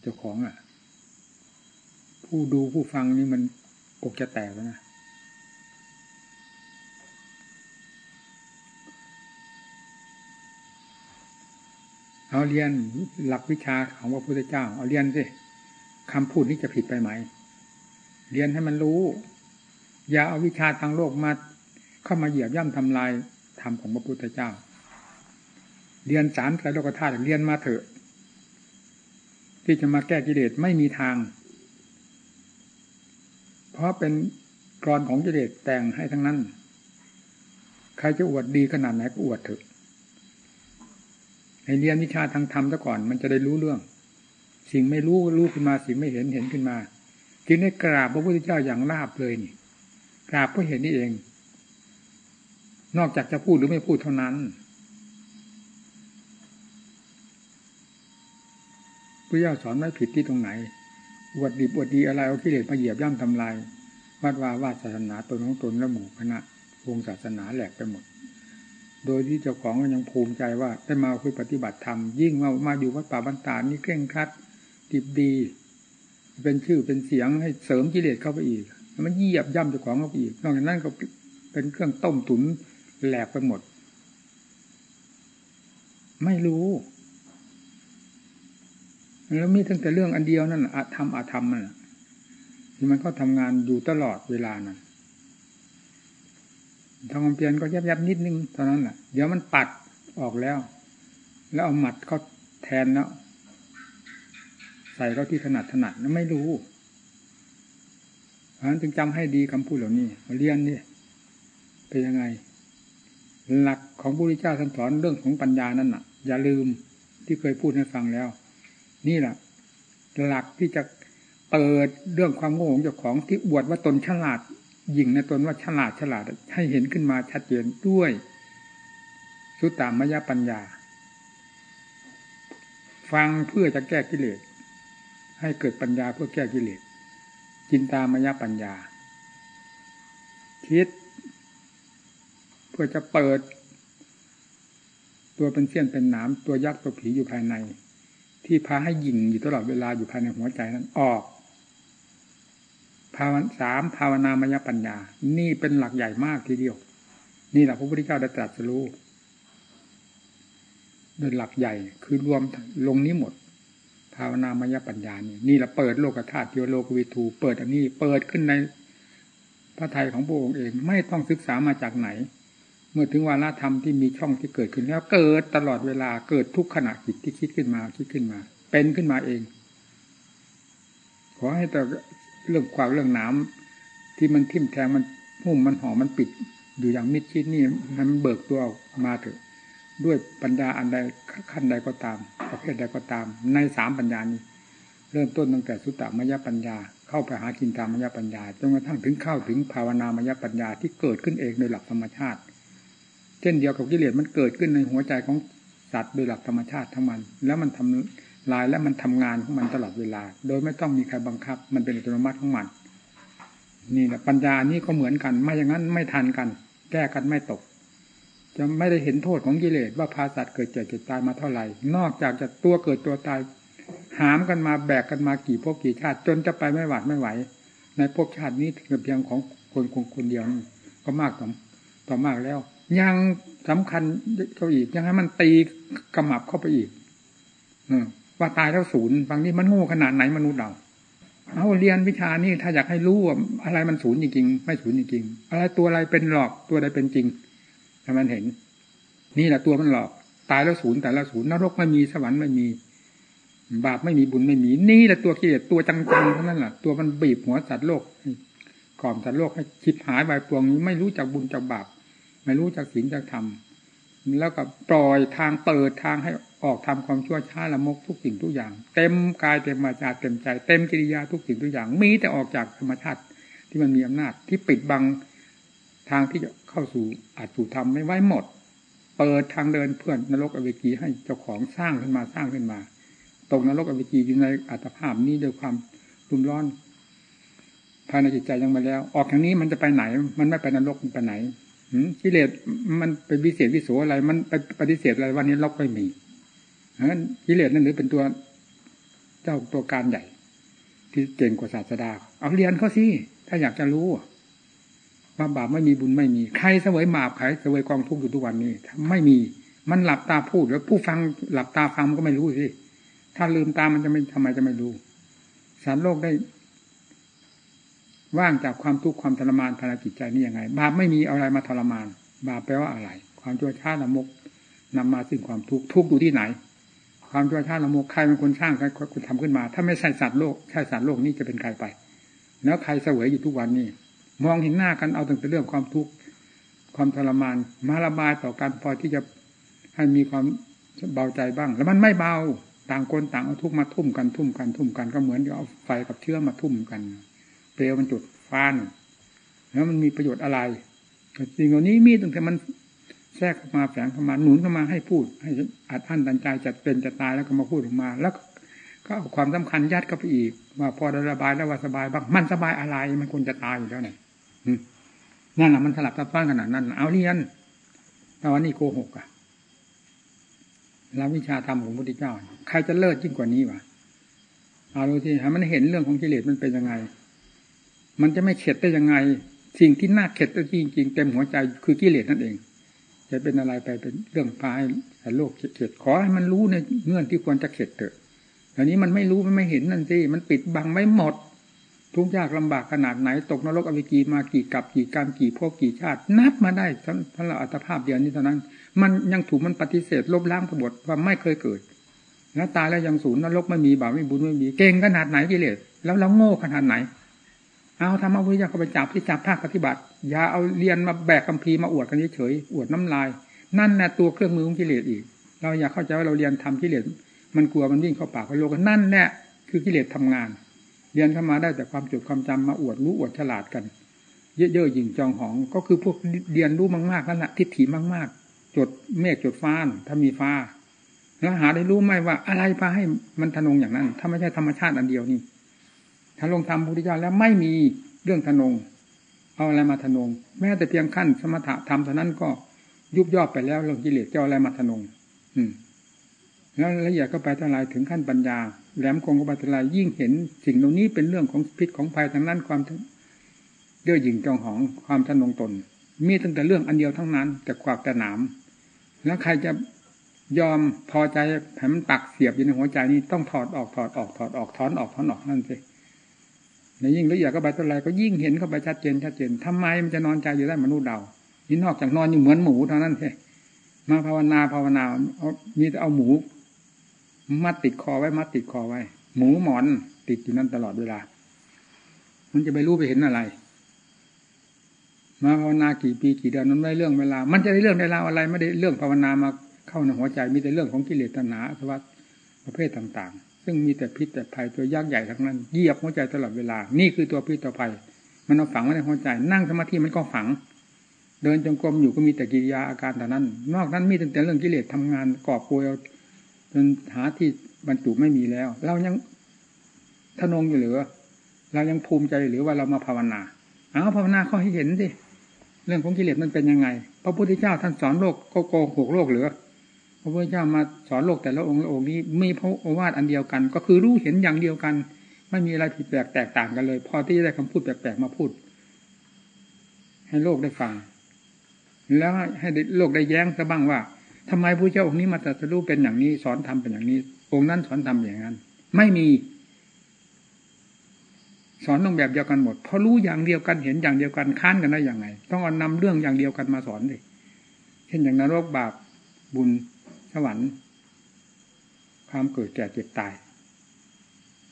เจ้าของอะ ผู้ดูผู้ฟังนี่มันอกจะแตกแล้วนะเอาเรียนหลักวิชาของพระพุทธเจ้า เอาเรียนสิคำพูดนี้จะผิดไปไหม เรียนให้มันรู้ อย่าเอาวิชาทางโลกมาเข้ามาเหยียบย่ำทำลายธรรมของพระพุทธเจ้า เรียนสารไตรโลกธาตุเรียนมาเถอะ ที่จะมาแก้กิเลสไม่มีทาง เพราะเป็นกรอนของกิเลสแต่งให้ทั้งนั้น ใครจะอวดดีขนาดไหนก็อวดเถอะให้เรียนวิชาทางธรรมซะก่อนมันจะได้รู้เรื่อง สิ่งไม่รู้รู้ขึ้นมาสิ่งไม่เห็นเห็นขึ้นมาจึงได้กราบพระพุทธเจ้าอย่างราบเลยนี่ กราบก็เห็นนี่เอง นอกจากจะพูดหรือไม่พูดเท่านั้น พระเจ้าสอนไม่ผิดที่ตรงไหนอวดดีอวดดีอะไรเอากิเลสมาเหยียบย่ำทำลายวัดวาวาศาสนาตนของตนและหมู่คณะวงศาสนาแหลกไปหมด โดยที่เจ้าของก็ยังภูมิใจว่าได้มาคุยปฏิบัติธรรมยิ่งมามาอยู่วัดป่าบรรดานี่เคร่งครัดดิบดี เป็นชื่อเป็นเสียงให้เสริมกิเลสเข้าไปอีกมันเหยียบย่ำเจ้าของเข้าไปอีกนอกจากนั้นก็เป็นเครื่องต้มตุ๋นแหลกไปหมด ไม่รู้ แล้วมีตั้งแต่เรื่องอันเดียวนั่นอะธรรมอะธรรมมันที่มันก็ทำงานอยู่ตลอดเวลานั้นทางความเพียรก็ยับยับนิดนึงเท่านั้นแหละเดี๋ยวมันปัดออกแล้ว แล้วเอาหมัดเขาแทนแล้ว ใส่เขาที่ถนัดถนัดนั้นไม่รู้เพราะฉะนั้นจึงจำให้ดีคำพูดเหล่านี้เรียนนี่เป็นยังไง หลักของพระพุทธเจ้าท่านสอนเรื่องของปัญญานั่นน่ะ อย่าลืมที่เคยพูดให้ฟังแล้ว นี่แหละหลักที่จะเปิดเรื่องความโง่ของเจ้าของที่อวดว่าตนฉลาดยิงในตนว่าฉลาดฉลาดให้เห็นขึ้นมาชัดเจนด้วยสุตตามยปัญญา ฟังเพื่อจะแก้กิเลส ให้เกิดปัญญาเพื่อแก้กิเลสจินตามยปัญญา คิด เพื่อจะเปิด ตัวเป็นเสี้ยนเป็นหนามตัวยักษ์ตัวผีอยู่ภายใน ที่พาให้ยิงอยู่ตลอดเวลาอยู่ภายในหัวใจนั้นออกภาวสามภาวนามยปัญญา นี่เป็นหลักใหญ่มากทีเดียว นี่แหละพระพุทธเจ้าได้ตรัสรู้โดยหลักใหญ่คือรวมลงนี้หมด ภาวนามยปัญญานี่นี่แหละเปิดโลกธาตุโยโลกวิทูเปิดอันนี้เปิดขึ้นในพระไทยของพระองค์เอง ไม่ต้องศึกษามาจากไหน เมื่อถึงวาระธรรมที่มีช่องที่เกิดขึ้นแล้ว เกิดตลอดเวลาเกิดทุกขณะจิตที่คิดขึ้นมาคิดขึ้นมา เป็นขึ้นมาเอง ขอให้แต่เรื่องความเรื่องน้ำที่มันทิ่มแทงมันหุ้มมันห่อมันปิด อยู่อย่างมิดชิดนี่มันเบิกตัวออกมาเถอะ ด้วยปัญญาอันใดขั้นใดก็ตาม ประเภทใดก็ตาม ในสามปัญญานี้ เริ่มต้นตั้งแต่สุตตมยปัญญา เข้าไปหากินตามยปัญญาจนกระทั่งถึงเข้าถึงภาวนามยปัญญาที่เกิดขึ้นเองโดยหลักธรรมชาติ เช่นเดียวกับกิเลสมันเกิดขึ้นในหัวใจของสัตว์โดยหลักธรรมชาติทั้งมัน แล้วมันทำลายและมันทำงานของมันตลอดเวลา โดยไม่ต้องมีใครบังคับ มันเป็นอัตโนมัติของมัน นี่แหละปัญญานี่ก็เหมือนกัน ไม่อย่างนั้นไม่ทันกัน แก้กันไม่ตก จะไม่ได้เห็นโทษของกิเลสว่าพาสัตว์เกิดเจ็บเกิดตายมาเท่าไหร่ นอกจากจะตัวเกิดตัวตาย หามกันมาแบกกันมากี่พวกกี่ชาติ จนจะไปไม่หวาดไม่ไหว ในพวกชาตินี้เพียงของคนคนคนเดียวก็มากต่อมากแล้ว ยังสำคัญก็อีก ยังให้มันตีกระหมับเข้าไปอีกอว่าตายแล้วศูนย์บางทีมันโง่ขนาดไหนมนุษย์เราเอาเรียนวิชานี่ถ้าอยากให้รู้ว่าอะไรมันศูนย์จริงๆไม่ศูนย์จริงๆอะไรตัวอะไรเป็นหลอกตัวอะไรเป็นจริงถ้มันเห็น นี่แหละตัวมันหลอก ตายแล้วศูนย์แต่ละศูนย์นรกไม่มีสวรรค์ไม่มี บาปไม่มีบุญไม่มี นี่แหละตัวกิเลสตัวจังๆเท่านั้นแหละตัวมันบีบหัวสัตว์โลกกล่อมสัตว์โลกให้คิดหายไปปวงนี้ไม่รู้จักบุญจักบาป ไม่รู้จักศีลจักธรรมแล้วก็ปล่อยทางเปิดทางให้ออกทำความชั่วช้าละมกทุกสิ่งทุกอย่าง เต็มกายเต็มมาจาเต็มใจ เต็มกิริยาทุกสิ่งทุกอย่าง มีแต่ออกจากธรรมชาติที่มันมีอำนาจที่ปิดบังทางที่จะเข้าสู่อาจสู่ธรรมไม่ไว้หมด เปิดทางเดินเพื่อนนรกอเวกีให้เจ้าของสร้างขึ้นมาสร้างขึ้นมาตกนรกอเวกีอยู่ในอัตภาพนี้ด้วยความรุ่มร้อนภายในจิตใจยังมาแล้ว ออกทางนี้มันจะไปไหน มันไม่ไปนรกมันไปไหน กิเลสมันเป็นวิเศษวิโสอะไร มันไปปฏิเสธอะไรวันนี้เราไม่มีนั้นกิเลสนั่นหรือเป็นตัวจจ้าตัวการใหญ่ ที่เก่งกว่าศาสดา เอาเรียนเขาสิถ้าอยากจะรู้ว่าบาปไม่มีบุญไม่มี ใครเสวยบาปใครเสวยกองทุกข์อยู่ทุกวันนี้ไม่มีมันหลับตาพูดแล้วผู้ฟังหลับตาฟังมันก็ไม่รู้สิถ้าลืมตามันจะไม่ทำไมจะไม่รู้สารโลกได้ ว่างจากความทุกข์ความทรมานภารกิจใจนี่ยังไง บาปไม่มีอะไรมาทรมาน บาปแปลว่าอะไร ความชั่วช้าละมกนำมาซึ่งความทุกข์ทุกข์อยู่ที่ไหน ความชั่วช้าละมกใครเป็นคนสร้างใครคนทำขึ้นมา ถ้าไม่ใช่สัตว์โลกใช่สัตว์โลกนี่จะเป็นใครไป แล้วใครเสวยอยู่ทุกวันนี้ มองเห็นหน้ากันเอาตั้งแต่เรื่องความทุกข์ความทรมาน มาระบายต่อการพอที่จะให้มีความเบาใจบ้าง แล้วมันไม่เบาต่างคนต่างเอาทุกมาทุ่มกันทุ่มกันทุ่มกันก็เหมือนเอาไฟกับเชื้อมาทุ่มกัน เปลวมันจุดฟ้านแล้วมันมีประโยชน์อะไรสิ่งเหล่านี้มีตั้งแต่มันแทรกเข้ามาแฝงเข้ามาหนุนเข้ามาให้พูด ให้อัดอั้นตันใจจะเป็นจะตายแล้วก็มาพูดออกมา แล้วก็เอาความสำคัญยัดเข้าไปอีกว่าพอระบายแล้วว่าสบายบ้างมันสบายอะไรมันควรจะตายอยู่แล้วเนี่ยนั่นแหละมันสลับซับซ้อนขนาดนั้น เอาเรียนแต่ว่านี่โกหกอะแล้ววิชาธรรมของพระพุทธเจ้า ใครจะเลิศยิ่งกว่านี้วะเอาดูที่มันเห็นเรื่องของกิเลสมันเป็นยังไง มันจะไม่เข็ดได้ยังไง สิ่งที่น่าเข็ดจริงจริงเต็มหัวใจคือกิเลสนั่นเอง จะเป็นอะไรไปเป็นเรื่องพายแต่โลกเข็ดขอให้มันรู้ในเงื่อนที่ควรจะเข็ดเถอะอันนี้มันไม่รู้มันไม่เห็นนั่นสิมันปิดบังไว้หมด ทุกยากลำบากขนาดไหน ตกนรกอวิกีมากี่กับกี่การกี่พวกกี่ชาติ นับมาได้ทั้งเราอัตภาพเดียวนี้เท่านั้น มันยังถูกมันปฏิเสธลบล้างกบฏว่าไม่เคยเกิดแล้วตายแล้วยังศูนย์นรกไม่มีบาปไม่บุญไม่มีเก่งขนาดไหนกิเลสแล้วเราโง่ขนาดไหน เอาทำเอาวิญญาเข้าไปจับที่จับภาคปฏิบัติ อย่าเอาเรียนมาแบกคัมภีร์มาอวดกันเฉยๆอวดน้ำลาย นั่นแหละตัวเครื่องมือของกิเลสอีก เราอยากเข้าใจว่าเราเรียนทำกิเลสมันกลัวมันวิ่งเข้าปากเข้าโลกนั่นแหละคือกิเลสทำงาน เรียนเข้ามาได้แต่ความจดความจำมาอวดรู้อวดฉลาดกัน เยอะๆหยิ่งจองหองก็คือพวกเรียนรู้มากๆนั่นแหละทิฏฐิมาก ๆ จดเมฆจดฟ้าถ้ามีฟ้าแล้วหาได้รู้ไหมว่าอะไรพาให้มันทะนงอย่างนั้น ถ้าไม่ใช่ธรรมชาติอันเดียวนี่ ถ้าลงธรรมพุทธเจ้าแล้วไม่มีเรื่องทนง เอาอะไรมาทนง แม้แต่เพียงขั้นสมถะธรรมเท่านั้นก็ยุบย่อไปแล้วเรื่องกิเลสจะอะไรมาทนง อืม แล้วละเอียดก็ไปทลายถึงขั้นปัญญา แหลมคงก็ไปทลายยิ่งเห็น สิ่งเหล่านี้เป็นเรื่องของพิษของภัยทางนั้นความเย่อหยิ่งจองหองความทนงตน มีตั้งแต่เรื่องอันเดียวทั้งนั้น แต่ขวากแต่หนาม แล้วใครจะยอมพอใจแผมตักเสียบอยู่ในหัวใจนี้ต้องถอดออกถอดออกถอดออกถอนออกถอนออกนั่นสิ ในยิ่งละเอียดก็ไปทลายก็ยิ่งเห็นเข้าไปชัดเจนชัดเจนทำไมมันจะนอนใจอยู่ได้มนุษย์เดานี่นอกจากนอนอยู่เหมือนหมูเท่านั้นเองมาภาวนาภาวนาเอามีแต่เอาหมูมัดติดคอไว้มัดติดคอไว้ หมูหมอนติดอยู่นั่นตลอดเวลา มันจะไปรู้ไปเห็นอะไร มาภาวนากี่ปีกี่เดือนนั้นไม่เรื่องเวลา มันจะได้เรื่องได้ราวอะไร ไม่ได้เรื่องภาวนามาเข้าในหัวใจมีแต่เรื่องของกิเลสตัณหาสวัสดประเภทต่างๆ ซึ่งมีแต่พิษแต่ภัยตัวยากใหญ่ทั้งนั้นเยียบหัวใจตลอดเวลา นี่คือตัวพิษตัวภัย มันเอาฝังไว้ในหัวใจ นั่งสมาธิมันก็ฝัง เดินจงกรมอยู่ก็มีแต่กิริยาอาการแต่นั้น นอกนั้นมีแต่เรื่องกิเลสทำงานก่อบโกยจนหาที่บรรจุไม่มีแล้ว เรายังทนงอยู่หรือเรายังภูมิใจหรือว่าเรามาภาวนาเอาภาวนาเขาให้เห็นสิเรื่องของกิเลสมันเป็นยังไง พระพุทธเจ้าท่านสอนโลกก็โกหกโลกหรือ พระพุทธเจ้ามาสอนโลกแต่ละองค์ละองค์นี้ไมีพระโอวาทอันเดียวกัน ก็คือรู้เห็นอย่างเดียวกัน ไม่มีอะไรผิดแปลกแตกต่างกันเลย พอที่จะได้คำพูดแปลกๆมาพูด ให้โลกได้ฟัง แล้วให้โลกได้แย้งซะบ้างว่าทำไมพระเจ้าองค์นี้มาตรัสรู้เป็นอย่างนี้ สอนทำเป็นอย่างนี้ องค์นั้นสอนทำอย่างนั้น ไม่มีสอนตรงแบบเดียวกันหมดพอรู้อย่างเดียวกันเห็นอย่างเดียวกันค้านกันได้อย่างไง ต้องเอานำเรื่องอย่างเดียวกันมาสอนเลยเช่นอย่างนรกบาปบุญ สวรรค์ ความเกิดแก่เจ็บตาย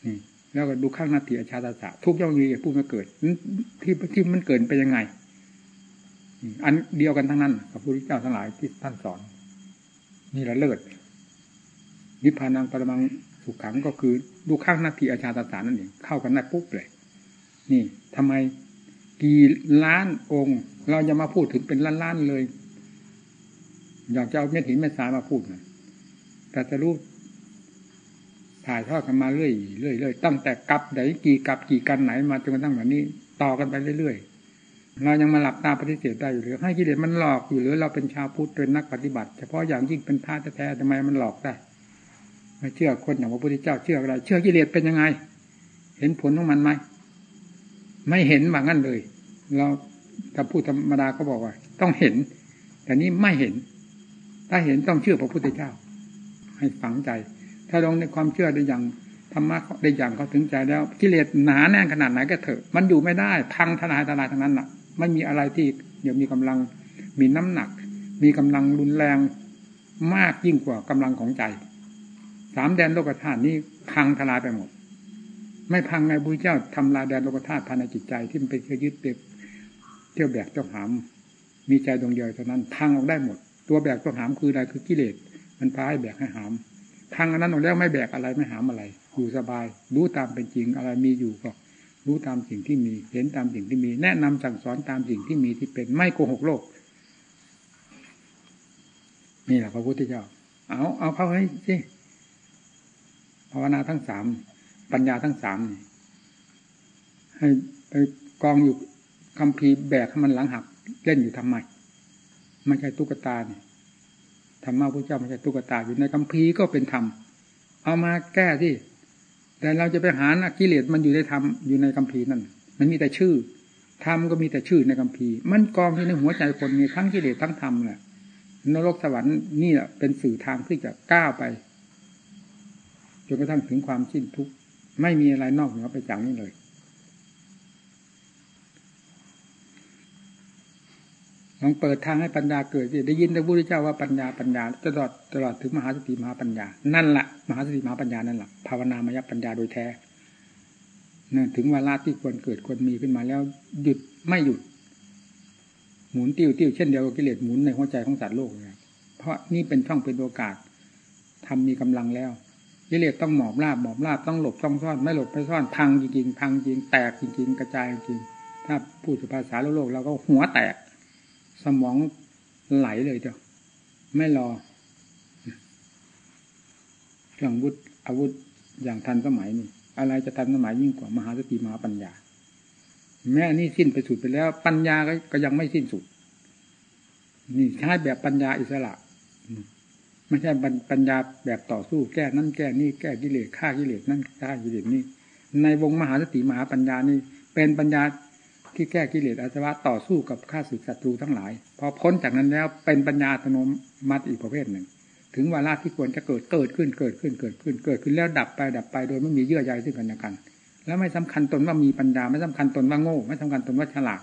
นี่แล้วก็ดูข้างนาทีอาชาตาสะทุกย่อมมีผู้มาเกิดที่ที่มันเกิดไปยังไง อันเดียวกันทั้งนั้นกับพระพุทธเจ้าทั้งหลายที่ท่านสอน นี่ละเลิศนิพพานังปรมังสุขขังก็คือ ดูข้างนาทีอาชาตสานั่นเองเข้ากันได้ปุ๊บเลย นี่ทำไมกี่ล้านองค์ เราจะมาพูดถึงเป็นล้านๆเลย อยากจะเอาเม็ดหินเม็ดทรายมาพูดนะแต่จะรู้ถ่ายทอดกันมาเรื่อยเรื่อยเรื่อยตั้งแต่กับไหนกี่กับกี่กันไหนมาจนกระทั่งแบบนี้ ต่อกันไปเรื่อยๆเรายังมาหลับตาปฏิเสธได้อยู่หรือให้กิเลสมันหลอกอยู่หรือเราเป็นชาวพุทธเป็นนักปฏิบัติ เฉพาะอย่างยิ่งเป็นพระแท้ๆทำไมมันหลอกได้ม่เชื่อคนอย่างพระพุทธเจ้าเชื่ออะไร เชื่อกิเลสเป็นยังไง เห็นผลของมันไหมไม่เห็นว่างั้นเลย เราถ้าพูดธรรมดาก็บอกว่า ต้องเห็น แต่นี้ไม่เห็น ถ้าเห็นต้องเชื่อพระพุทธเจ้า ให้ฝังใจ ถ้าลงในความเชื่อได้อย่างธรรมะได้อย่างเขาถึงใจแล้วกิเลสหนาแน่นขนาดไหนก็เถอะ มันอยู่ไม่ได้พังทลายทลายทั้งนั้นแหละไม่มีอะไรที่เดี๋ยวมีกำลังมีน้ำหนัก มีกำลังรุนแรงมากยิ่งกว่ากำลังของใจ สามแดนโลกธาตุนี้พังทลายไปหมด ไม่พังไงบุญเจ้าทำลายแดนโลกธาตุภายในจิตใจที่มันเป็นเชื่อยึดเต็มเที่ยวแบกเจ้าหาม มีใจดวงเดียวเท่านั้นพังออกได้หมด ตัวแบกตัวหามคืออะไรคือกิเลสมันพาให้แบกให้หามพังอันนั้นออกแล้วไม่แบกอะไรไม่หามอะไร อยู่สบาย รู้ตามเป็นจริงอะไรมีอยู่ก็รู้ตามสิ่งที่มี เห็นตามสิ่งที่มี แนะนำสั่งสอนตามสิ่งที่มีที่เป็นไม่โกหกโลก นี่แหละพระพุทธเจ้า เอาเอาเข้าให้สิภาวนาทั้งสามปัญญาทั้งสามให้ไปกองอยู่คำพีแบกให้มันหลังหักเล่นอยู่ทำไม ไม่ใช่ตุ๊กตาเนี่ยธรรมะพระเจ้าไม่ใช่ตุ๊กตาอยู่ในคำพีก็เป็นธรรมเอามาแก้ที่แต่เราจะไปหากิเลสมันอยู่ในธรรมอยู่ในคำพีนั่นมันมีแต่ชื่อธรรมก็มีแต่ชื่อในคำพีมันกองที่ในหัวใจคนมีทั้งกิเลสทั้งธรรมแหละนรกสวรรค์นี่แหละเป็นสื่อทางที่จะก้าวไปจนกระทั่งถึงความสิ้นทุกข์ไม่มีอะไรนอกเหนือไปจากนี้เลย ลองเปิดทางให้ปัญญาเกิดได้ยินพระพุทธเจ้าว่าปัญญาปัญญาตลอดตลอดถึงมหาสติมหาปัญญา นั่นแหละมหาสติมหาปัญญานั่นแหละภาวนามยปัญญาโดยแท้นั่นถึงเวลาที่ควรเกิดควรมีขึ้นมาแล้วหยุดไม่หยุด หมุนติ้วติ้วเช่นเดียวกับกิเลสหมุนในหัวใจของสัตว์โลกเลยเพราะนี่เป็นช่องเป็นโอกาสทำมีกำลังแล้วกิเลสต้องหมอบราบหมอบราบต้องหลบต้องซ่อนไม่หลบไม่ซ่อนพังจริงๆพังจริงแตกจริง ๆ กระจายจริงถ้าพูดภาษาโลกเราก็หัวแตก สมองไหลเลยเจ้าไม่รอเครื่องวุธอาวุธอย่างทันสมัยนี่อะไรจะทันสมัยยิ่งกว่ามหาสติมหาปัญญา แม้นี่สิ้นไปสุดไปแล้ว ปัญญาก็ยังไม่สิ้นสุด นี่ใช้แบบปัญญาอิสระไม่ใช่ปัญญาแบบต่อสู้แก้นั่นแก้นี่แก้กิเลสฆ่ากิเลสนั่นฆ่ากิเลสนี่ในวงมหาสติมหาปัญญานี่เป็นปัญญา ที่แก้กิเลสอาสวะต่อสู้กับข้าศึกศัตรูทั้งหลาย พอพ้นจากนั้นแล้วเป็นปัญญาอัตโนมัติอีกประเภทหนึ่ง ถึงเวลาที่ควรจะเกิดเกิดขึ้นเกิดขึ้นเกิดขึ้น เกิดขึ้นแล้วดับไปดับไปโดยไม่มีเยื่อใยซึ่งกันและกัน แล้วไม่สำคัญตนว่ามีปัญญาไม่สำคัญตนว่าโง่ ไม่สำคัญตนว่าฉลาด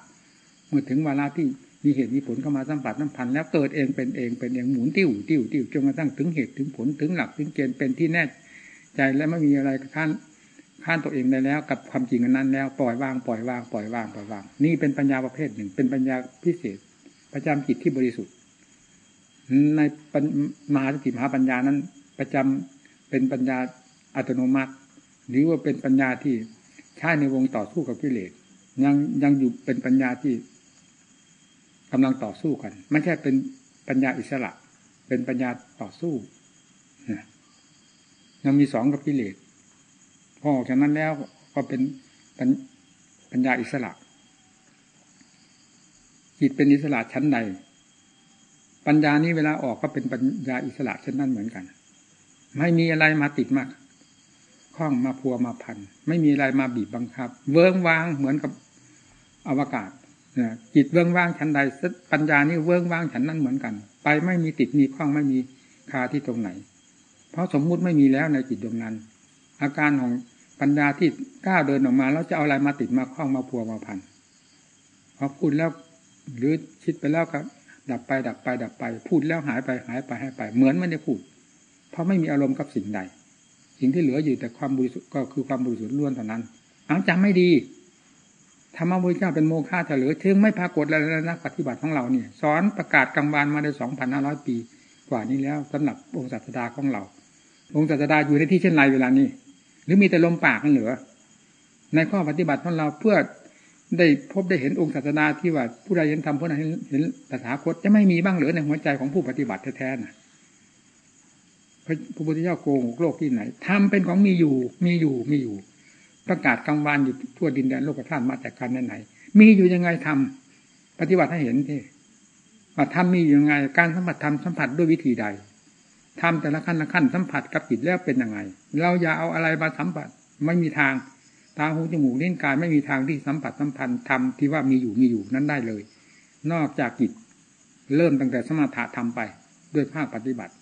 เมื่อถึงเวลาที่มีเหตุมีผลเข้ามาสัมผัสสัมพันธ์แล้วเกิดเองเป็นเองเป็นเองหมุนติ้วติ้วติ้วจนกระทั่งถึงเหตุถึงผลถึงหลักถึงเกณฑ์เป็นที่แน่ใจและไม่มีอะไรข้าน ข้านตัวเองได้แล้ว กับความจริงนั้นแล้วปล่อยวางปล่อยวางปล่อยวางปล่อยวาง นี่เป็นปัญญาประเภทหนึ่ง เป็นปัญญาพิเศษ ประจำจิตที่บริสุทธิ์ ในมหาสติมหาปัญญานั้น ประจำเป็นปัญญาอัตโนมัติ หรือว่าเป็นปัญญาที่ใช้ในวงต่อสู้กับกิเลสยังยังอยู่เป็นปัญญาที่กำลังต่อสู้กัน ไม่ใช่เป็นปัญญาอิสระ เป็นปัญญาต่อสู้ยังมีสองกับกิเลส พอออกจากนั้นแล้วก็เป็นปัญญาอิสระ จิตเป็นอิสระชั้นใด ปัญญานี้เวลาออกก็เป็นปัญญาอิสระเช่นนั้นเหมือนกัน ไม่มีอะไรมาติดมากข้องมาพัวมาพัน ไม่มีอะไรมาบีบบังคับ เวิ้งว้างเหมือนกับอวกาศจิตเบื้งว่างฉันใดปัญญานี่เบื้งว่างฉันนั้นเหมือนกัน ไปไม่มีติดมีข้องไม่มีคาที่ตรงไหน เพราะสมมุติไม่มีแล้วในจิตดวงนั้น อาการของ ปัญญาที่ก้าวเดินออกมาแล้วจะเอาอะไรมาติดมาข้องมาพัวมาพันพอพูดแล้วหรือคิดไปแล้วก็ดับไปดับไปดับไป พูดแล้วหายไปหายไปหายไป เหมือนไม่ได้พูด เพราะไม่มีอารมณ์กับสิ่งใด สิ่งที่เหลืออยู่แต่ความบริสุทธิ์ก็คือความบริสุทธิ์ล้วนเท่านั้นอังจำไม่ดีธรรมะพุทธเจ้าเป็นโมฆะเฉลือถึงไม่ปรากฏแล้วนะปฏิบัติของเราเนี่ยสอนประกาศกลางวันมาได้สองพันห้าร้อยปี กว่านี้แล้วสำหรับองค์ศาสดาของเรา องค์ศาสดาอยู่ในที่เช่นไรเวลานี้ หรือมีแต่ลมปากกันเหลือ ในข้อปฏิบัติของเราเพื่อได้พบได้เห็นองค์ศาสดาที่ว่าผู้ใดเห็นธรรมผู้ใดเห็นตถาคตจะไม่มีบ้างเหลือในหัวใจของผู้ปฏิบัติแท้ๆนะพระพุทธเจ้าโกงโลกที่ไหนทำเป็นของมีอยู่ มีอยู่มีอยู่ ประกาศกลางวันอยู่ทั่วดินแดนโลกธาตุมาจากการไหน มีอยู่ยังไงทำปฏิบัติให้เห็นที่ว่าทำมีอยู่ยังไง การสัมผัสทำสัมผัสด้วยวิธีใด ทำแต่ละขั้นละขั้นสัมผัสกับจิตแล้วเป็นยังไง เราอย่าเอาอะไรมาสัมผัสไม่มีทางตาหูจมูกลิ้นกายไม่มีทางที่สัมผัสสัมพันธ์ทำที่ว่ามีอยู่มีอยู่นั้นได้เลย นอกจากจิตเริ่มตั้งแต่สมาธิทำไป ด้วยภาคปฏิบัติ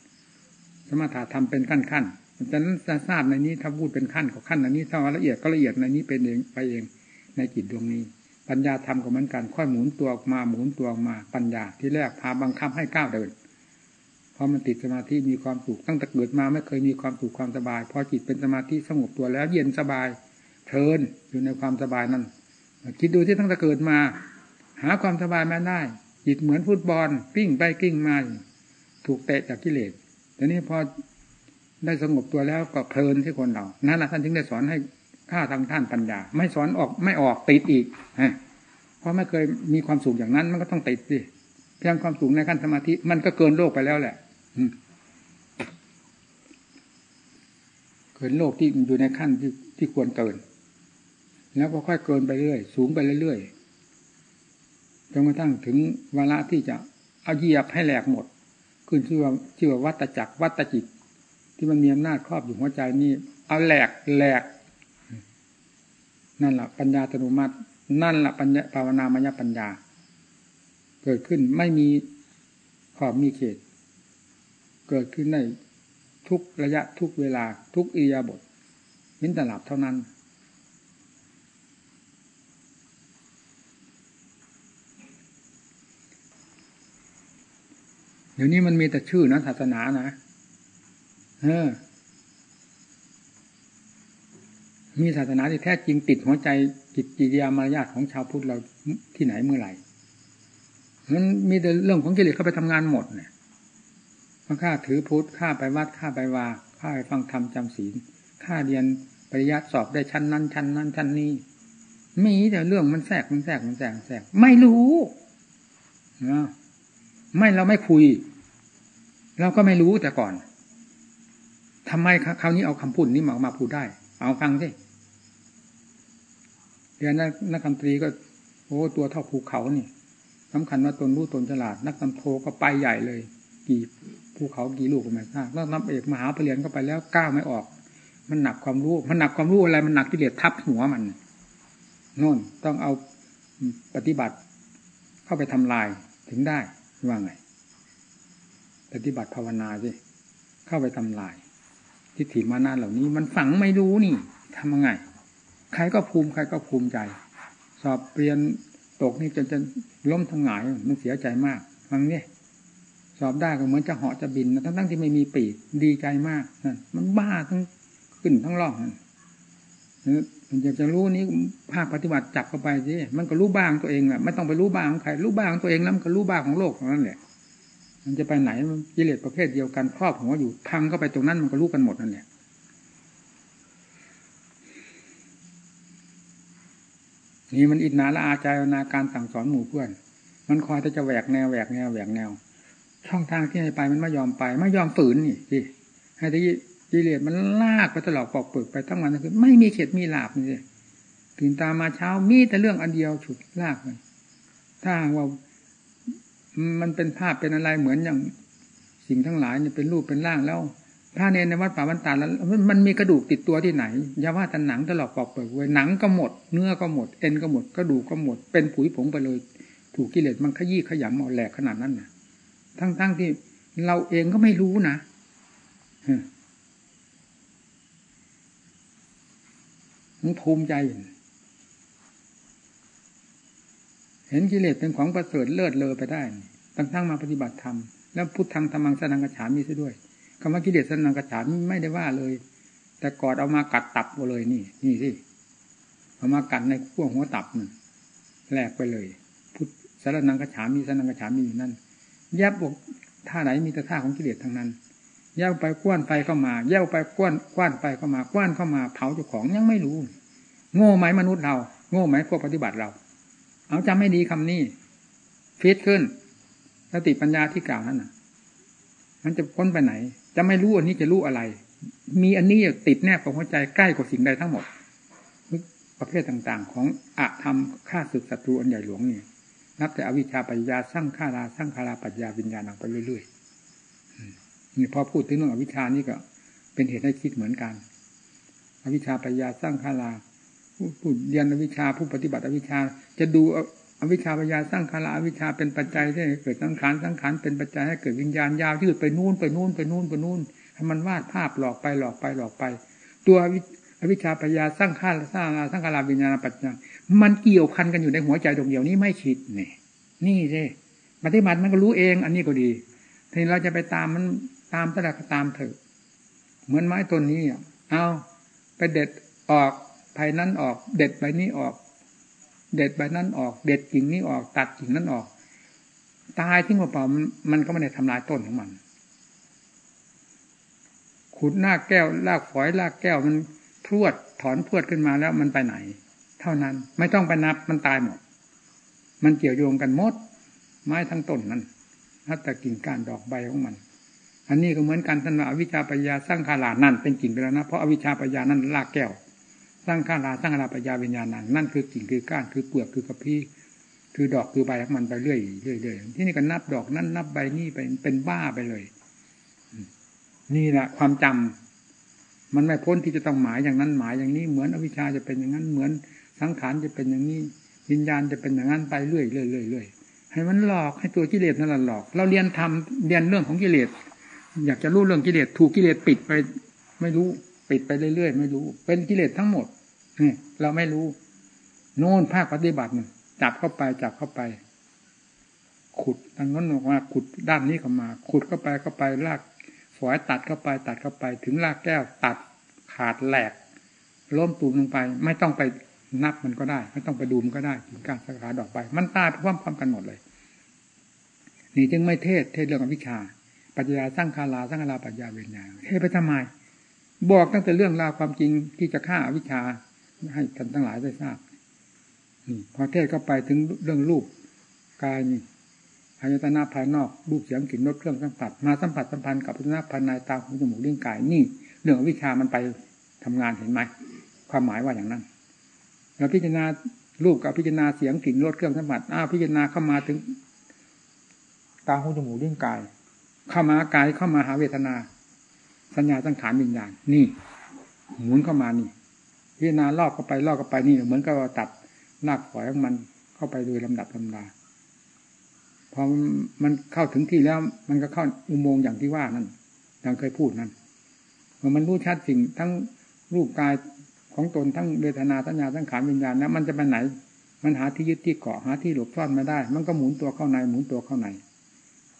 สมาธิทำเป็นขั้นขั้นฉะนั้นจะทราบในนี้ถ้าพูดเป็นขั้นของขั้นอันนี้ถ้าละเอียดก็ละเอียดในนี้เป็นเองไปเองในจิตดวงนี้ ปัญญาธรรมก็เหมือนกันค่อยหมุนตัวออกมาหมุนตัวออกมาปัญญาที่แรกพาบังคับให้ก้าวเดิน อมันติดสมาธิมีความสุขตั้งแต่เกิดมาไม่เคยมีความสุขความสบาย พอจิตเป็นสมาธิสงบตัวแล้วเย็นสบายเพลินอยู่ในความสบายนั้นคิดดูที่ตั้งแต่เกิดมา หาความสบายมาได้ จิตเหมือนฟุตบอลปิ้งไปกิ้งมาถูกเตะจากกิเลสแต่นี้พอได้สงบตัวแล้วก็เพลินที่คนเรานั่นแหละท่านถึงได้สอนให้ข้าทางท่านปัญญา ไม่สอนออกไม่ออกติดอีกเพราะไม่เคยมีความสุขอย่างนั้น มันก็ต้องติดสิเพียงความสุขในขั้นสมาธิมันก็เกินโลกไปแล้วแหละ เกินโลกที่อยู่ในขั้นที่ที่ควรเกิน แล้วก็ค่อยเกินไปเรื่อยสูงไปเรื่อยจนกระทั่งถึงเวลาที่จะเอาเหยียบให้แหลกหมด ขึ้นชื่อว่าชื่อว่าวัตจักรวัตจิต ที่มันมีอำนาจครอบอยู่หัวใจนี่เอาแหลกแหลก นั่นแหละปัญญาตนุมัติ นั่นแหละปัญญาภาวนามยปัญญา เกิดขึ้นไม่มีขอบมีเขต เกิดขึ้นในทุกระยะทุกเวลาทุกอียาบทมินตลับเท่านั้น เดี๋ยวนี้มันมีแต่ชื่อนะศาสนานะเออมีศาสนาที่แท้จริงติดหัวใจจิตจิตยามารยาทของชาวพุทธเราที่ไหนเมื่อไหร่มันมีแต่เรื่องของกิเลสเข้าไปทำงานหมดเนี่ย ข้าถือพุทธข้าไปวัดข้าไปวาข้าไปฟังธรรมจำศีลข้าเรียนปริยัติสอบได้ชั้นนั้น ชั้นนั้น ชั้นนี้ มีแต่เรื่องมันแทรกมันแทรกมันแทรกแทรกไม่รู้นะไม่เราไม่คุย เราก็ไม่รู้แต่ก่อนทำไมคราวนี้เอาคำพูดนี้มามาพูดได้ เอาฟังสิเรียนนักดนตรีก็โอ้ตัวเท่าภูเขานี่สำคัญว่าตนรู้ตนฉลาด นักดนโทก็ไปใหญ่เลย กี่ ภูเขากี่ลูกก็ไม่ทราบแล้วนับเอกมหาปรริญญาเข้าไปแล้วก้าวไม่ออก มันหนักความรู้ มันหนักความรู้อะไร มันหนักกิเลสทับหัวมันน่นต้องเอาปฏิบัติเข้าไปทำลายถึงได้ว่าไง ปฏิบัติภาวนาสิเข้าไปทำลาย ทิฏฐิมานาเหล่านี้ มันฝังไม่รู้นี่ทำยังไง ใครก็ภูมิใครก็ภูมิใจ สอบเปรียนตกนี่จนจะล้มทั้งหงายมันเสียใจมากฟังเนี่ย สอบได้ก็เหมือนจะเหาะจะบินนะทั้งทั้งที่ไม่มีปีกดีใจมากนั่นมันบ้าทั้งขึ้นทั้งล่องมันอยากจะรู้นี้ภาคปฏิบัติจับเข้าไปสิมันก็รู้บ้างตัวเองแหละไม่ต้องไปรู้บ้างของใครรู้บ้างตัวเองแล้วมันก็รู้บ้างของโลกนั่นแหละ มันจะไปไหนมันกิเลสประเภทเดียวกันครอบหัวอยู่พังเข้าไปตรงนั้นมันก็รู้กันหมดนั่นแหละนี่มันอิจนาละอาใจนาการสั่งสอนหมู่เพื่อน มันคอยจะจะแหวกแนวแหวกแนวแหวกแนว ช่องทางที่ให้ไปมันไม่ยอมไป ไม่ยอมฝืนนี่สิให้ที่กิเลสมันลากไปตลอดปอกเปลือกไปทั้งวันทั้งคืนไม่มีเข็ดมีหลาบนี่ตื่นตามาเช้ามีแต่เรื่องอันเดียวฉุดลากมันถ้าว่ามันเป็นภาพเป็นอะไรเหมือนอย่างสิ่งทั้งหลายเนี่ยเป็นรูปเป็นร่างแล้วพระเนรในวัดป่าบรรตาแล้วมันมีกระดูกติดตัวที่ไหนอย่าว่าแต่หนังตลอดปอกเปลือกไว้หนังก็หมด เนื้อก็หมด เอ็นก็หมดกระดูกก็หมด เป็นผุยผงไปเลย ถูกกิเลสมันขยี้ขยำเอาแหลกขนาดนั้นน่ะ ทั้งๆทที่เราเองก็ไม่รู้นะมันภูมิใจ เห็นกิเลสเป็นของประเสริฐเลิศเลอไปได้ตั้งทั้งมาปฏิบัติธรรม แล้วพุทธังธรรมังสนังกระฉามีซะด้วยคำว่ากิเลสสนังกระฉามีไม่ได้ว่าเลย แต่กอดเอามากัดตับเอาเลยนี่ นี่สิเอามากัดในขั้วหัวตับนั่นแหลกไปเลย พุทธสารนังกระฉามีสนังกระฉามีอยู่นั่น ยบบอกท่าไหนมีแต่ท่าของกิเลสทั้งนั้นแยบไปกว้านไฟเข้ามาแยบไปกว้านกว้านไฟเข้ามากว้านเข้ามาเผาเจ้าของยังไม่รู้ โง่ไหมมนุษย์เรา โง่ไหมพวกปฏิบัติเรา เอาจำไม่ดีคำนี้ฟิตขึ้นสติปัญญาที่กล่าวนั้นน่ะ มันจะพ้นไปไหน จะไม่รู้อันนี้จะรู้อะไร มีอันนี้ติดแนบกับหัวใจใกล้กว่าสิ่งใดทั้งหมด ประเภทต่างๆ ของอะธรรมฆ่าศึกศัตรูอันใหญ่หลวงนี่ นับแต่อวิชชาปัญญาสร้างฆาราสร้างคาราปัญญาวิญญาณังไปเรื่อยนี่พอพูดถึงเรื่องอวิชานี่ก็เป็นเหตุให้คิดเหมือนกัน อวิชชาปัญญาสร้างคาราผู้เรียนอวิชชาผู้ปฏิบัติอวิชชาจะดูอวิชชาปัญญาสร้างคาราอวิชชาเป็นปัจจัยที่เกิดสังขารสังขารเป็นปัจจัยให้เกิดวิญญาณยาวยืดไปนู่นไปนู่นไปนู่นไปนู่นให้มันวาดภาพหลอกไปหลอกไปหลอกไป ตัวอวิชชาปัญญาสร้างขาสร้างอาสร้างคาราวิญญาณปัจจัย มันเกี่ยวพันกันอยู่ในหัวใจดวงเดียวนี้ไม่คิดนี่นี่ใช่ปฏิบัติมันก็รู้เอง อันนี้ก็ดีทีเราจะไปตามมันตามตลาดตามเถอะ เหมือนไม้ต้นนี้เอาไปเด็ดออกภายนั้นออก เด็ดใบนี้ออก เด็ดใบนั้นออก เด็ดกิ่งนี้ออก ตัดกิ่งนั้นออก ตายที่งเปล่ามันก็ไม่ได้ทำลายต้นของมัน ขุดหน้าแก้วลากฝอยลากแก้วมันพรวดถอนพรวดขึ้นมาแล้วมันไปไหน เท่านั้น ไม่ต้องไปนับมันตายหมด มันเกี่ยวโยงกันหมด ไม้ทั้งต้นนั้นถ้าแต่กิ่งก้านดอกใบของมัน อันนี้ก็เหมือนกันท่านว่าอวิชชาปัญญาสร้างคาลานั่นเป็นกิ่งไปแล้วนะเพราะอวิชชาปัญญานั่นลากแก้ว สร้างคาลาสร้างคาลาปัญญาวิญญาณนั่นนั่นคือกิ่งคือก้านคือเปลือกคือกระพี้คือดอกคือใบของมันไปเรื่อยเรื่อยเรื่อยที่นี่ก็นับดอกนั่นนับใบนี่ไปเป็นบ้าไปเลย นี่แหละความจำมันไม่พ้นที่จะต้องหมายอย่างนั้นหมายอย่างนี้เหมือนอวิชชาจะเป็นอย่างนั้นเหมือน สังขารจะเป็นอย่างนี้วิญญาณจะเป็นอย่างนั้นไปเรื่อยเรื่อยเรื่อยเรื่อยให้มันหลอกให้ตัวกิเลสนั่นแหละหลอก เราเรียนทำเรียนเรื่องของกิเลสอยากจะรู้เรื่องกิเลสถูกกิเลสปิดไป ไม่รู้ปิดไปเรื่อยๆไม่รู้ เป็นกิเลสทั้งหมดนี่เราไม่รู้โน่นภาคปฏิบัติจับเข้าไปจับเข้าไป ขุดทางนั้นออกมาขุดด้านนี้เข้ามา ขุดเข้าไปเข้าไปลากฝอยตัดเข้าไปตัดเข้าไป ถึงลากแก้วตัดขาดแหลกล้มตูมลงไป ไม่ต้องไป นับมันก็ได้ ไม่ต้องไปดูมันก็ได้ถึงการสาขาดอกไป มันตายพร้อมๆกันหมดเลย นี่จึงไม่เทศเทศเรื่องอวิชชา ปัจจยาสร้างคาราสร้างคาราปัญญาเวียนญาเฮ้ไปทำไมบอกตั้งแต่เรื่องราวความจริงที่จะฆ่าวิชาให้ท่านทั้งหลายได้ทราบนี่พอเทศเข้าไปถึงเรื่องรูปกายนี่อายตนะภายนอกรูปเสียงกลิ่นรสเครื่องสัมผัสมาสัมผัสสัมพันธ์กับอายตนะภายในตาหูจมูกเลิ้นกายนี่ เรื่องวิชามันไปทำงานเห็นไหมความหมายว่าอย่างนั้น เราพิจารณารูปกับพิจารณาเสียงกลิ่นรสเครื่องสัมผัสอ้าพิจารณาเข้ามาถึง ตาหูจมูกลิ้นกาย เข้ามากายเข้ามาหาเวทนา สัญญาสังขารวิญญาณนี่ หมุนเข้ามานี่ พิจารณารอบเข้าไปรอบเข้าไปนี่ เหมือนกับเราตัดรากฝอยของมันเข้าไปโดยลำดับลำดาพอมันเข้าถึงที่แล้ว มันก็เข้าอุโมงค์อย่างที่ว่านั่นดังเคยพูดนั่นเมื่อมันรู้ชัดสิ่งทั้งรูปกาย ของตนทั้งเวทนาสัญญาสังขารวิญญาณนะมันจะไปไหน มันหาที่ยึดที่เกาะหาที่หลบซ่อนไม่ได้ มันก็หมุนตัวเข้าในหมุนตัวเข้าใน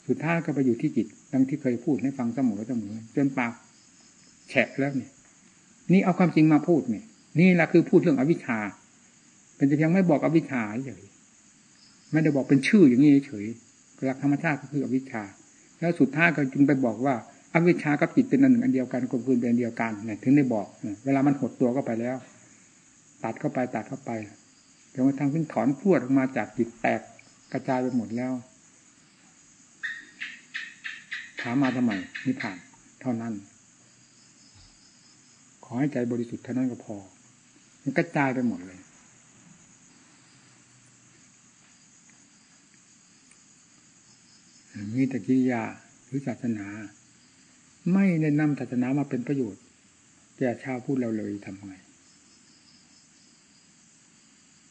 สุดท้ายก็ไปอยู่ที่จิตดังที่เคยพูดให้ฟังเสมอเสมอจนปากแฉะแล้วเนี่ย นี่เอาความจริงมาพูดเนี่ย นี่แหละคือพูดเรื่องอวิชชา เป็นแต่เพียงไม่บอกอวิชชาเฉยไม่ได้บอกเป็นชื่ออย่างนี้เฉยหลักธรรมชาติก็คืออวิชชา แล้วสุดท้ายก็จึงไปบอกว่า อวิชชากับจิตเป็นอันหนึ่งอันเดียวกันกลมกลืนเป็นอันเดียวกันเนี่ยถึงได้บอกเวลามันหดตัวก็ไปแล้ว ตัดเข้าไปตัดเข้าไปจนกระทั่งขึ้นถอนพวดออกมาจากจิตแตกกระจายไปหมดแล้วถามมาทำไมนิพพานเท่านั้น ขอให้ใจบริสุทธิ์เท่านั้นก็พอ มันกระจายไปหมดเลย มีแต่กิริยาหรือศาสนา ไม่ได้นำศาสนามาเป็นประโยชน์แก่ชาวพูดเราเลยทำไง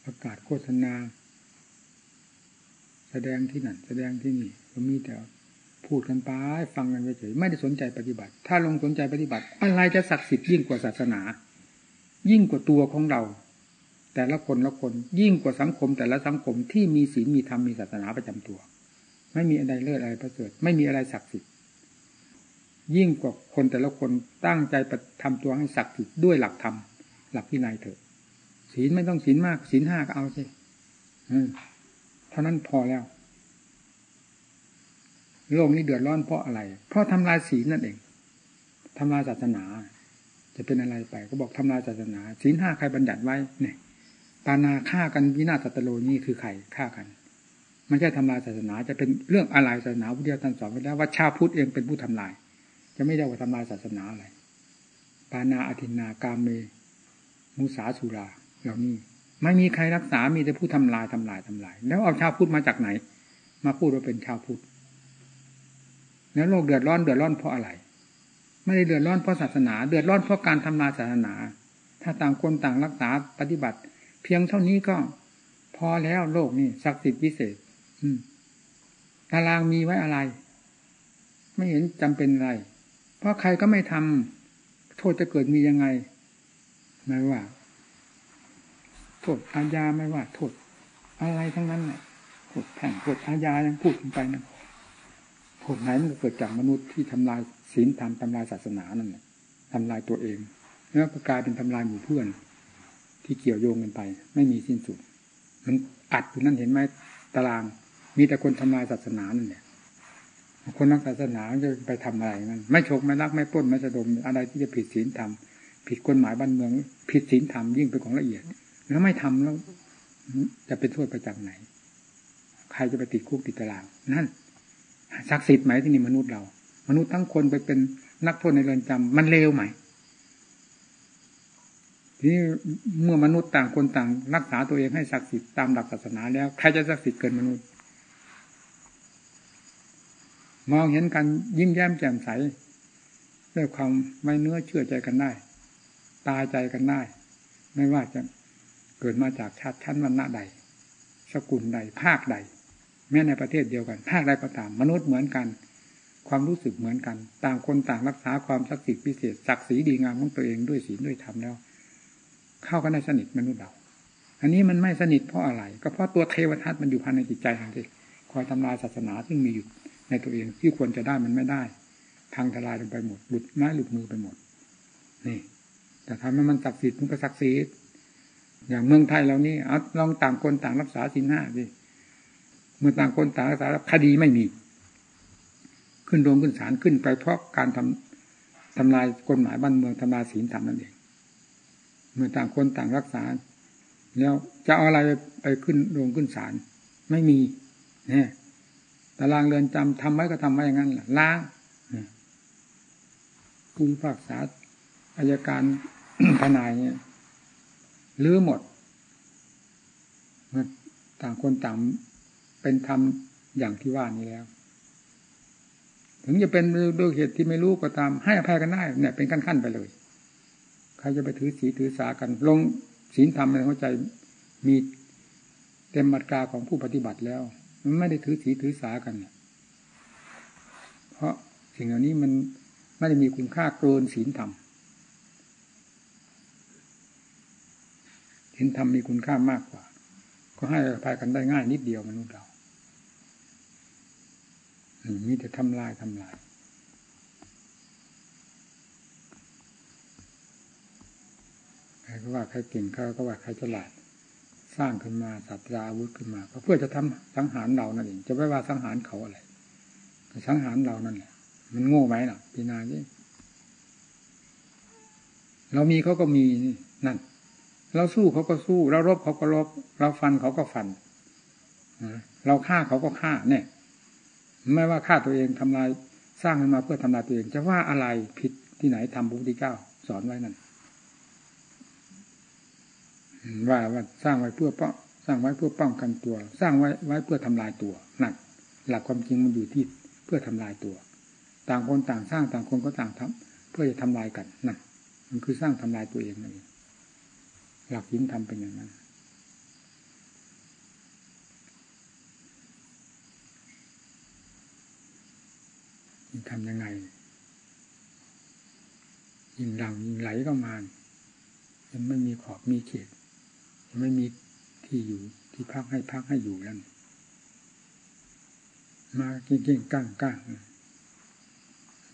ประกาศโฆษณา แสดงที่นั่น แสดงที่นี่ก็มีแต่พูดกันไปฟังกันไปเฉยไม่ได้สนใจปฏิบัติ ถ้าลงสนใจปฏิบัติ อะไรจะศักดิ์สิทธิ์ยิ่งกว่าศาสนา ยิ่งกว่าตัวของเรา แต่ละคนละคนยิ่งกว่าสังคม แต่ละสังคมที่มีศีลมีธรรมมีศาสนาประจำตัว ไม่มีอะไรเลิศอะไรประเสริฐไม่มีอะไรศักดิ์สิทธิ์ ยิ่งกว่าคนแต่ละคนตั้งใจทำตัวให้ศักดิ์สิทธิ์ด้วยหลักธรรมหลักพินัยเถอะศีลไม่ต้องศีลมากศีลห้าก็เอาสิเท่านั้นพอแล้ว โลกนี้เดือดร้อนเพราะอะไร เพราะทำลายศีลนั่นเองทำลายศาสนา จะเป็นอะไรไป ก็บอกทำลายศาสนาศีลห้าใครบัญญัติไว้เนี่ยปานาฆ่ากันวินาศสัตโลนี่คือใครฆ่ากันไม่ใช่ทำลายศาสนา จะเป็นเรื่องอะไรศาสนาพุทธเจ้าท่านสอนไว้แล้วว่าชาวพุทธเองเป็นผู้ทำลาย จะไม่ได้ว่าทำลายศาสนาอะไรปานาอธินากามเม มุสาสุราเหล่านี้ไม่มีใครรักษา มีแต่ผู้ทำลายทำลายทำลาย แล้วเอาชาวพุทธมาจากไหน มาพูดว่าเป็นชาวพุทธ แล้วโลกเดือดร้อนเดือดร้อนเพราะอะไร ไม่ได้เดือดร้อนเพราะศาสนา เดือดร้อนเพราะการทำลายศาสนา ถ้าต่างคนต่างรักษาปฏิบัติ เพียงเท่านี้ก็ พอแล้วโลกนี่ศักดิ์สิทธิ์พิเศษ อืมตารางมีไว้อะไร ไม่เห็นจำเป็นอะไร เพราะใครก็ไม่ทำโทษจะเกิดมียังไง ไม่ว่า โทษอาญาไม่ว่า โทษ อะไรทั้งนั้นแหละโทษแพ่งโทษอาญายังพูดไปนะโทษไหนมันก็เกิดจากมนุษย์ที่ทำลายศีลธรรมทำลายศาสนานั่นแหละทำลายตัวเอง แล้วก็กลายเป็นทำลายหมู่เพื่อน ที่เกี่ยวโยงกันไป ไม่มีสิ้นสุด มันอัดอยู่นั่นเห็นไหมตาราง มีแต่คนทำลายศาสนานั่นแหละ คนนักศาสนาจะไปทำอะไรนั่นไม่ฉกไม่รักไม่ปล้นไม่สะดมอะไรที่จะผิดศีลธรรมผิดกฎหมายบ้านเมือง ผิดศีลธรรมยิ่งเป็นของละเอียด แล้วไม่ทำแล้ว จะเป็นโทษไปจากไหน ใครจะไปติดคุกติดตารางนั่นศักดิ์สิทธิ์ไหมที่นี่มนุษย์เรา มนุษย์ทั้งคนไปเป็นนักโทษในเรือนจำมันเลวไหมทีนี้เมื่อมนุษย์ต่างคนต่างรักษาตัวเองให้ศักดิ์สิทธิ์ตามหลักศาสนาแล้วใครจะศักดิ์สิทธิ์เกินมนุษย์ มองเห็นกันยิ้มแย้มแจ่มใส ด้วยความไม่เนื้อเชื่อใจกันได้ ตายใจกันได้ ไม่ว่าจะเกิดมาจากชาติชั้นวรรณะใด สกุลใด ภาคใด แม้ในประเทศเดียวกัน ภาคใดก็ตาม มนุษย์เหมือนกัน ความรู้สึกเหมือนกัน ต่างคนต่างรักษาความศักดิ์สิทธิ์พิเศษศักดิ์ศรีดีงามของตัวเองด้วยศีลด้วยธรรมแล้ว เข้ากันได้สนิทมนุษย์เราอันนี้มันไม่สนิทเพราะอะไร ก็เพราะตัวเทวทัตมันอยู่ภายในจิตใจของที่คอยทำลายศาสนาซึ่งมีอยู่ ในตัวเองที่ควรจะได้มันไม่ได้ พังทลายลงไปหมดหลุดไม้หลุดมือไปหมด นี่ แต่ทำให้มันศักดิ์สิทธิ์มันก็ศักดิ์สิทธิ์อย่างเมืองไทยเรานี่เอาลองต่างคนต่างรักษาศีลห้าสิเมื่อต่างคนต่างรักษาคดีไม่มี ขึ้นโรงขึ้นศาลขึ้นไปเพราะการทำทำลายกฎหมายบ้านเมืองทำลายศีลธรรมนั่นเองเมื่อต่างคนต่างรักษา แล้วจะเอาอะไรไปขึ้นโรงขึ้นศาลไม่มีเนี่ย ตารางเรือนจำทำไว้ก็ทำไว้อย่างนั้นแหละล้างผู้พิพากษาอายการทนายเนี่ยลื้อหมดต่างคนต่างเป็นธรรมอย่างที่ว่านี้แล้ว ถึงจะเป็นด้วยเหตุที่ไม่รู้ก็ตาม ให้อภัยกันได้เนี่ย เป็นขั้นๆไปเลยใครจะไปถือสีถือสากัน ลงศีลธรรมในหัวใจมีเต็มมัดกาของผู้ปฏิบัติแล้ว มันไม่ได้ถือสีถือสากันเนี่ยเพราะสิ่งเหล่านี้มันไม่ได้มีคุณค่าเกินศีลธรรมศีลธรรมมีคุณค่ามากกว่า ก็ให้อภัยกันได้ง่ายนิดเดียวมนุษย์เรามีแต่ทำลายทำลายใครก็ว่าใครเก่งเขาก็ว่าใครฉลาด ร้างขึ้นมาสัตราอาวุธขึ้นมาก็เพื่อจะทำสังหารเรานั่นเองจะไม่ว่าสังหารเขาอะไรสังหารเรานั่นแหละ มันโง่ไหมล่ะพีนานี่เรามีเขาก็มีนั่น เราสู้เขาก็สู้ เรารบเขาก็รบ เราฟันเขาก็ฟันเราฆ่าเขาก็ฆ่าเนี่ย ไม่ว่าฆ่าตัวเองทำลายสร้างขึ้นมาเพื่อทำลายตัวเอง จะว่าอะไรผิดที่ไหนทำพระพุทธเจ้าสอนไว้นั่น ว่าว่าสร้างไว้เพื่อป้องสร้างไว้เพื่อป้องกันตัว สร้างไว้ไว้เพื่อทำลายตัวหนั่นหลักความจริงมันอยู่ที่เพื่อทำลายตัว ต่างคนต่างสร้างต่างคนก็ต่างทำเพื่อจะทำลายกันนั่นมันคือสร้างทำลายตัวเองนั่นเองหลักยิ่งทำเป็นอย่างนั้นยิ่งทำยังไง ยิ่งหลังยิ่งไหลก็มายังไม่มีขอบมีเขต ไม่มีที่อยู่ที่พักให้พักให้อยู่แล้วมาเก่งๆก้างก้าง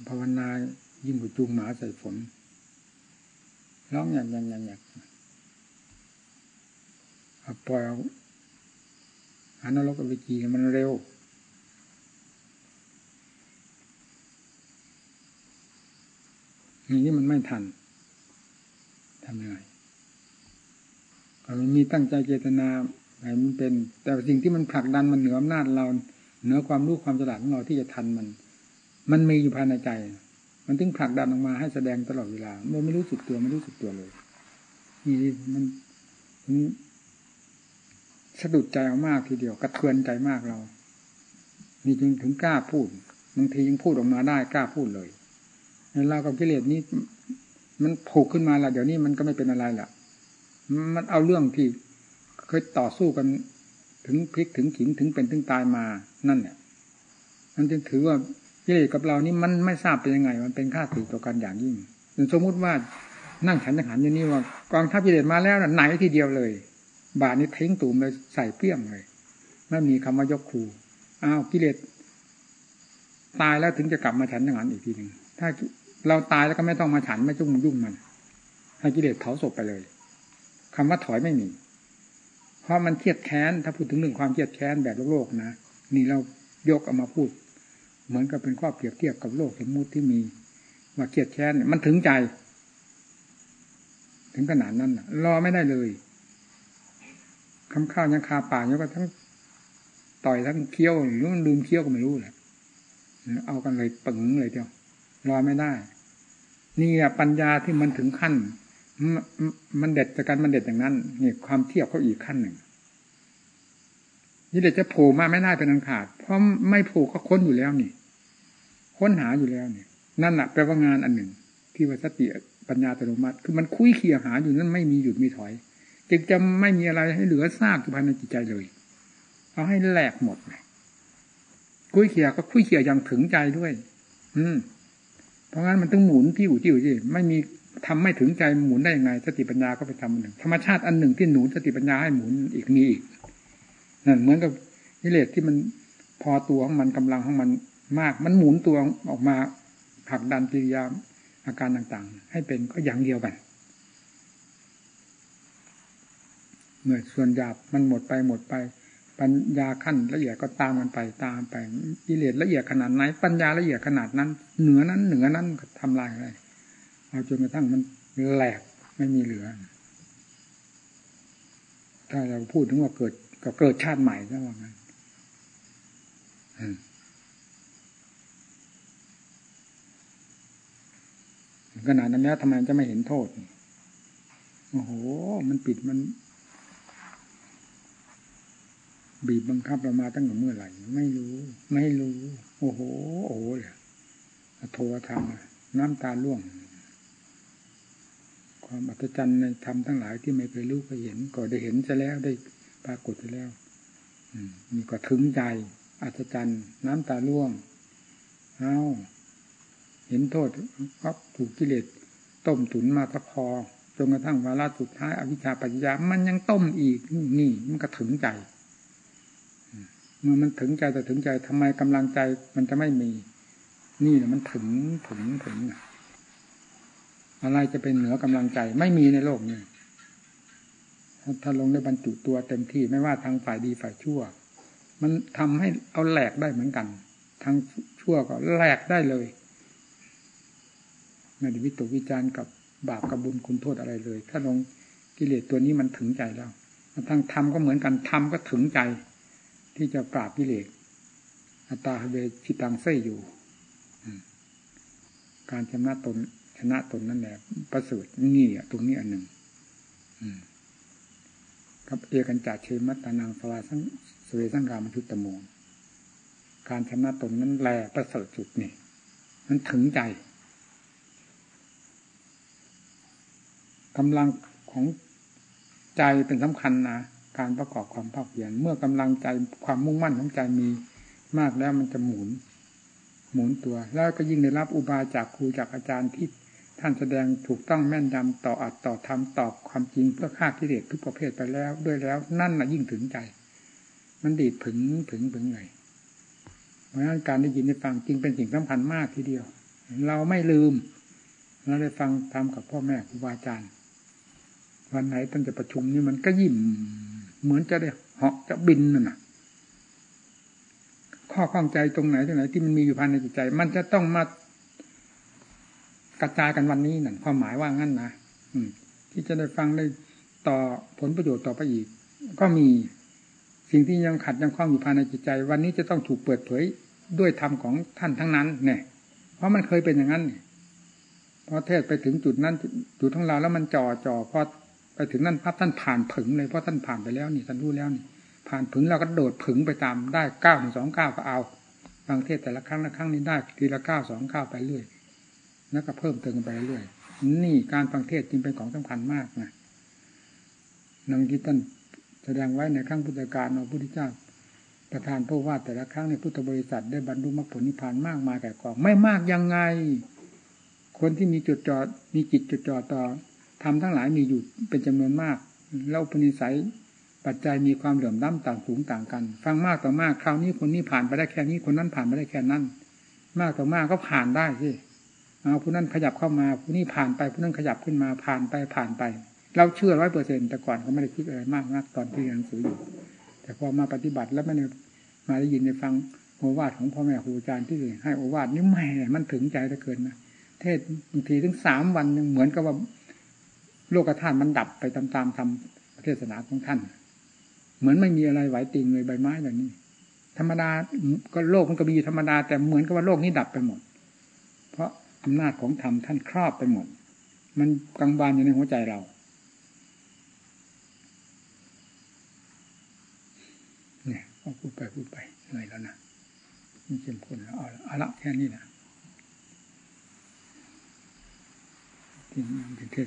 ภาวนายิ่งกว่าจูงหมาใส่ฝนร้องอย่างอย่างอย่างอย่างปล่อยเอาอันนรกอเวจีมันเร็วอย่างนี้มันไม่ทันทำยังไง มันมีตั้งใจเจตนาให้มันเป็น แต่สิ่งที่มันผลักดันมันเหนืออำนาจเรา เหนือความรู้ความฉลาดของเราที่จะทันมัน มันมีอยู่ภายในใจ มันถึงผลักดันออกมาให้แสดงตลอดเวลามันไม่รู้สึกตัวไม่รู้สึกตัวเลยนี่มันสะดุดใจมากทีเดียว กระเทือนใจมากเรา นี่จึงถึงกล้าพูดบางทียังพูดออกมาได้กล้าพูดเลยเรากับกิเลสนี้ มันผูกขึ้นมาแล้วเดี๋ยวนี้มันก็ไม่เป็นอะไรละ มันเอาเรื่องที่เคยต่อสู้กันถึงพลิกถึงขิงถึงเป็นถึงตายมานั่นเนี่ยมันจึงถือว่ากิเลสกับเรานี่มันไม่ทราบเป็นยังไง มันเป็นค่าศึกต่อกันอย่างยิ่งสมมุติว่านั่งฉันจะหันอย่างนี้ว่ากองทัพกิเลสมาแล้วนะไหนทีเดียวเลย บาทนี้ทิ้งตูมเลยใส่เปี้ยงเลยไม่มีคำว่ายกครูอ้าวกิเลสตายแล้วถึงจะกลับมาฉันอย่างนั้นอีกทีหนึ่งถ้าเราตายแล้วก็ไม่ต้องมาฉันไม่จุ่งยุ่งมันให้กิเลสเผาศพไปเลย คำว่าถอยไม่มี เพราะมันเครียดแค้น ถ้าพูดถึงเรื่องความเครียดแค้นแบบโลกนะนี่เรายกเอามาพูด เหมือนกับเป็นข้อเปรียบเทียบกับโลกสมมุติที่มีว่าเครียดแค้นมันถึงใจ ถึงขนาดนั้นรอไม่ได้เลยคำข้าวยังคาปากยังก็ทั้งต่อยทั้งเคี้ยวหรือมันลืมเคี้ยวก็ไม่รู้แหละเอากันเลยปึงเลยเดียวรอไม่ได้ นี่ปัญญาที่มันถึงขั้น มันเด็ดจากการมันเด็ดอย่างนั้นนี่ความเทียบเขาอีกขั้นหนึ่งนี่เด็ดจะโผล่มาไม่ได้เป็นอันขาด เพราะไม่โผล่ก็ค้นอยู่แล้วนี่ ค้นหาอยู่แล้วนี่นั่นแหละแปลว่างานอันหนึ่ง ที่ว่าสติปัญญาอัตโนมัติ คือมันคุยเคียหาอยู่นั้นไม่มีหยุดมีถอย จึงจะไม่มีอะไรให้เหลือซากอยู่ภายในจิตใจเลย เอาให้แหลกหมดเลยคุยเคียก็คุยเคียอย่างถึงใจด้วย อืมเพราะงั้นมันต้องหมุนที่อยู่ที่อยู่ที่ไม่มี ทำไม่ถึงใจหมุนได้ยังไง สติปัญญาก็ไปทำหนึ่ง ธรรมชาติอันหนึ่งที่หนุนสติปัญญาให้หมุนอีกมีอีกนั่นเหมือนกับนิเลศที่มันพอตัวของมันกำลังของมันมาก มันหมุนตัวออกมาผลักดันกิริยาอาการต่างๆ ให้เป็นก็อย่างเดียวกันเมื่อส่วนหยาบมันหมดไปหมดไป ปัญญาขั้นละเอียดก็ตามมันไปตามไปกิเลสละเอียดขนาดไหน ปัญญาละเอียดขนาดนั้น เหนือนั้นเหนือนั้นทำลายอะไร เอาจนกระทั่งมันแหลกไม่มีเหลือ ถ้าเราพูดถึงว่าเกิดก็เกิดชาติใหม่ก็ว่างั้นขนาดนั้นแล้วทำไมจะไม่เห็นโทษ โอ้โห มันปิดมัน บีบบังคับเรามาตั้งแต่เมื่อไหร่ ไม่รู้ ไม่รู้ โอ้โห โอ้โหเลยโทรธรรมน้ำตาล่วง ความอัศจรรย์ในธรรมทั้งหลายที่ไม่เคยรู้เคยเห็น ก็ได้เห็นจะแล้วได้ปรากฏไปแล้วมีก็ถึงใจอัศจรรย์น้ำตาล่วงเอาเห็นโทษครับถูกกิเลสต้มตุนมาพอจนกระทั่งวาระสุดท้ายอวิชชาปัญญา มันยังต้มอีกนี่มันก็ถึงใจเมื่อมันถึงใจแต่ถึงใจทำไมกำลังใจมันจะไม่มี นี่แหละมันถึงถึงถึง อะไรจะเป็นเหนือกำลังใจไม่มีในโลกนี้ถ้าลงได้บรรจุตัวเต็มที่ไม่ว่าทางฝ่ายดีฝ่ายชั่ว มันทำให้เอาแหลกได้เหมือนกัน ทางชั่วก็แหลกได้เลยไม่ได้วิตกวิจารณ์กับบาปกับบุญคุณโทษอะไรเลย ถ้าลงกิเลสตัวนี้มันถึงใจแล้วทางธรรมก็เหมือนกันธรรมก็ถึงใจ ที่จะปราบกิเลสอัตตาเวชิตังเสยอยู่ การชนะตน ชนะตนนั่นแหละประเสริฐนี่อะตรงนี้อันหนึ่งครับเอกันจัดเชมัตตานังสวาสังสเวสังกามทุตตโมการชนะตนนั้นแลประเสริฐจุดนี่มันถึงใจกำลังของใจเป็นสำคัญนะการประกอบความภาคเพียรเมื่อกำลังใจความมุ่งมั่นของใจมีมากแล้วมันจะหมุน หมุนตัว แล้วก็ยิ่งได้รับอุบายจากครูจากอาจารย์ที่ ท่านแสดงถูกต้องแม่นยำต่ออัดต่อทำตอบความจริงเพื่อฆ่ากิเลสทุกประเภทไปแล้ว ด้วยแล้วนั่นน่ะยิ่งถึงใจ มันดีดถึงถึงถึงเลยเพราะฉะนั้นการได้ยินได้ฟังจริงเป็นสิ่งสำคัญมากทีเดียว เราไม่ลืมเราได้ฟังทำกับพ่อแม่ครูบาอาจารย์วันไหนท่านจะประชุมนี่มันก็ยิ้มเหมือนจะได้เหาะจะบินนั่นน่ะ ข้อข้องใจตรงไหนตรงไหนที่มันมีอยู่ภายในจิตใจ มันจะต้องมา กระจายกันวันนี้นั่นความหมายว่างั้นนะอืม ที่จะได้ฟังได้ต่อผลประโยชน์ต่อไปอีก ก็มีสิ่งที่ยังขัดยังคล้องอยู่ภายในจิตใจ วันนี้จะต้องถูกเปิดเผยด้วยธรรมของท่านทั้งนั้น เนี่ย เพราะมันเคยเป็นอย่างนั้นพอเทศไปถึงจุดนั้นจุดทั้งเราแล้วมันจ่อจ่อพอไปถึงนั่นพับท่านผ่านผึงเลยเพราะท่านผ่านไปแล้วนี่ท่านรู้แล้วนี่ ผ่านผึงเราก็โดดผึงไปตามได้เก้าถึงสองเก้าก็เอาฟังเทศแต่ละครั้งละครั้งนี้ได้ทีละเก้าสองเก้าไปเรื่อย แล้วก็เพิ่มเติมไปเรื่อยนี่การฟังเทศจึงเป็นของสำคัญมากนะนังที่ท่านแสดงไว้ในครั้งพุทธกาลพระพุทธเจ้าประธานพระว่าแต่ละครั้งในพุทธบริษัทได้บรรลุมรรคผลนิพพานมากมายแก่กองไม่มากยังไง คนที่มีจุดจอดมีจิตจุดจอดต่อทำทั้งหลายมีอยู่เป็นจำนวนมาก แล้วปณิสัยปัจจัยมีความเหลื่อมล้ำต่างสูงต่างกัน ฟังมากต่อมากคราวนี้คนนี้ผ่านไปได้แค่นี้คนนั้นผ่านไปได้แค่นั้น มากต่อมากก็ผ่านได้สิ เอาผู้นั้นขยับเข้ามาผู้นี้ผ่านไปผู้นั้นขยับขึ้นมาผ่านไปผ่านไป เราเชื่อร้อยเปอร์เซ็นแต่ก่อนก็ไม่ได้คิดอะไรมากนักตอนที่เรียนหนังสืออยู่ แต่พอมาปฏิบัติแล้วไม่ได้มาได้ยินได้ฟังโอวาทของพ่อแม่ครูอาจารย์ที่ให้โอวาทนี่แม่มันถึงใจเหลือเกินนะเทศบางทีถึงสามวันยังเหมือนกับว่าโลกธาตุมันดับไปตามๆทำเทศนาของท่าน เหมือนไม่มีอะไรไหวติงเลยใบไม้แบบนี้ ธรรมดาก็โลกมันก็มีธรรมดาแต่เหมือนกับว่าโลกนี้ดับไปหมด อำนาจของธรรมท่านครอบไปหมด มันกังวานอยู่ในหัวใจเรา เนี่ยพูดไปพูดไปเหนื่อยแล้วนะนี่เข้มข้นแล้วเอาละเอาละแค่นี้นะที่มันเป็นเทศ